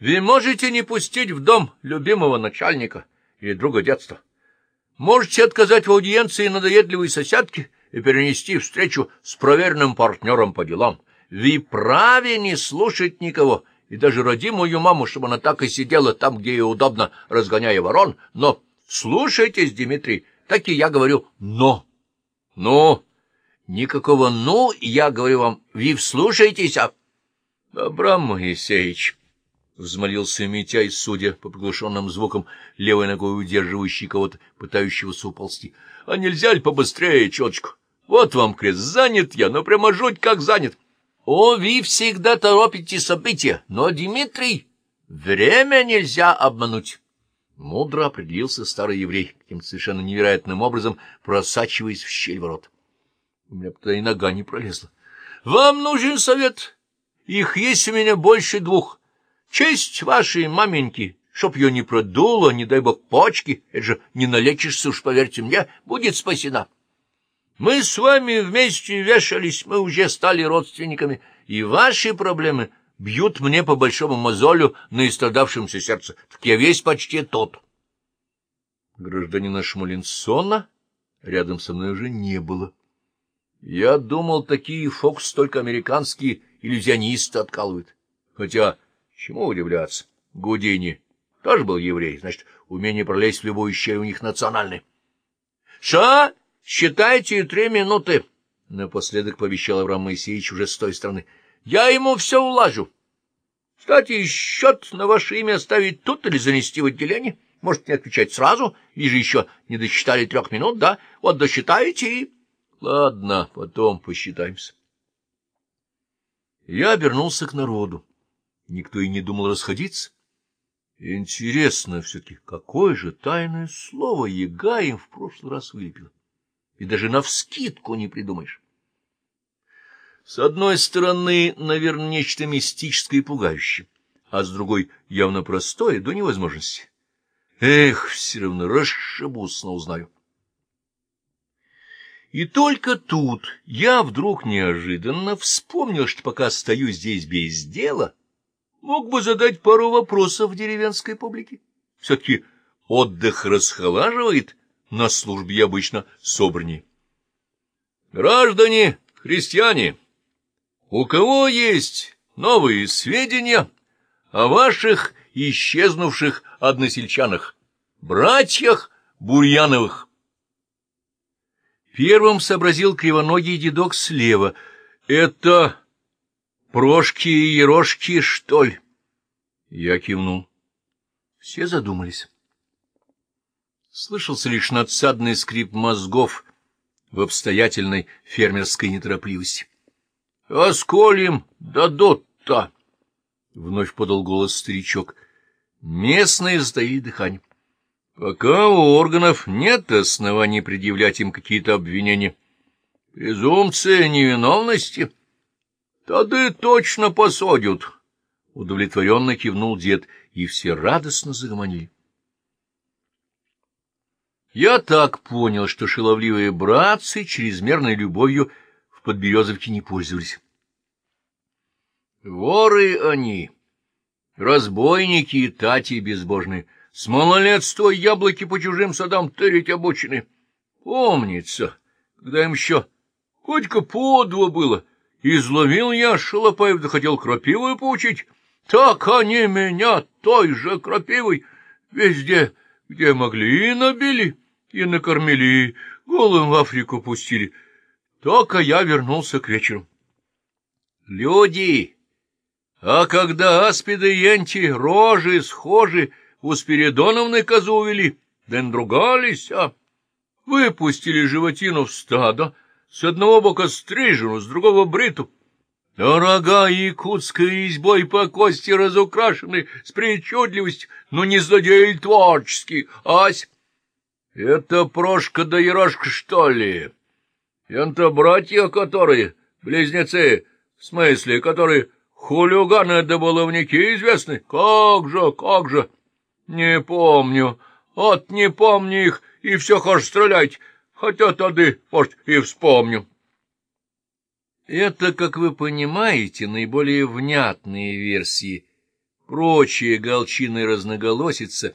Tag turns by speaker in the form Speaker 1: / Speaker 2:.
Speaker 1: Вы можете не пустить в дом любимого начальника или друга детства. Можете отказать в аудиенции надоедливой соседке и перенести встречу с проверенным партнером по делам. Вы праве не слушать никого, и даже родимую маму, чтобы она так и сидела там, где ей удобно, разгоняя ворон. Но слушайтесь, Дмитрий, так и я говорю «но». «Ну?» Никакого «ну», я говорю вам, вы вслушайтесь, а... — Абрам Моисеевич, — взмолился Митяй, судя по приглушенным звукам, левой ногой удерживающий кого-то, пытающегося уползти. — А нельзя ли побыстрее, четочку? Вот вам крест, занят я, но прямо жуть как занят. — О, вы всегда торопите события, но, Дмитрий, время нельзя обмануть. Мудро определился старый еврей, каким совершенно невероятным образом просачиваясь в щель ворот. У меня туда и нога не пролезла. — Вам нужен совет? Их есть у меня больше двух. Честь вашей маменьки, чтоб ее не продуло, не дай бог почки, это же не налечишься уж, поверьте мне, будет спасена. Мы с вами вместе вешались, мы уже стали родственниками, и ваши проблемы бьют мне по большому мозолю на истрадавшемся сердце. Так я весь почти тот. Гражданина Шмулинсона рядом со мной уже не было. Я думал, такие фокс только американские иллюзионисты откалывают. Хотя, чему удивляться, Гудини тоже был еврей, значит, умение пролезть в любую щель у них национальное. — Ша, считайте три минуты, — напоследок пообещал Авраам Моисеевич уже с той стороны. — Я ему все улажу. Кстати, счет на ваше имя оставить тут или занести в отделение? Может, не отвечать сразу, же еще не досчитали трех минут, да? Вот досчитаете и... Ладно, потом посчитаемся. Я обернулся к народу. Никто и не думал расходиться. Интересно все-таки, какое же тайное слово яга им в прошлый раз вылепила? И даже навскидку не придумаешь. С одной стороны, наверное, нечто мистическое и пугающее, а с другой — явно простое до невозможности. Эх, все равно расшибусь, но узнаю. И только тут я вдруг неожиданно вспомнил, что пока стою здесь без дела, мог бы задать пару вопросов деревенской публике. Все-таки отдых расхолаживает, на службе обычно собраннее. Граждане, христиане, у кого есть новые сведения о ваших исчезнувших односельчанах, братьях Бурьяновых? Первым сообразил кривоногий дедок слева. Это Прошки и Ерошки, что ли? Я кивнул. Все задумались. Слышался лишь надсадный скрип мозгов в обстоятельной фермерской неторопливости. — А сколь дадут-то? — вновь подал голос старичок. Местные затаили дыхание. Пока у органов нет оснований предъявлять им какие-то обвинения. Презумпция невиновности. Тады точно посадят. Удовлетворенно кивнул дед, и все радостно загомонили. Я так понял, что шаловливые братцы чрезмерной любовью в Подберезовке не пользовались. Воры они, разбойники и тати безбожные — с малолетства яблоки по чужим садам тырить обочины. Помнится, когда им еще хоть-ка по было, изловил я Шалопаев, да хотел крапивой поучить, так они меня той же крапивой везде, где могли, и набили, и накормили, голым в Африку пустили. Только я вернулся к вечеру. Люди! А когда аспиды янти, рожи схожи, у Спиридоновны козу увели, да надругались, а? Выпустили животину в стадо, с одного бока стрижену, с другого бриту. А рога якутской избой по кости разукрашены с причудливостью, но не злодей творческий, ась. Это Прошка да Ерошка, что ли? Это братья, которые, близнецы, в смысле, которые хулиганы да баловники известны? Как же, как же! Не помню. От не помню их, и все хочешь стрелять, хотя тады, может, и вспомню. Это, как вы понимаете, наиболее внятные версии Прочие голчины разноголосица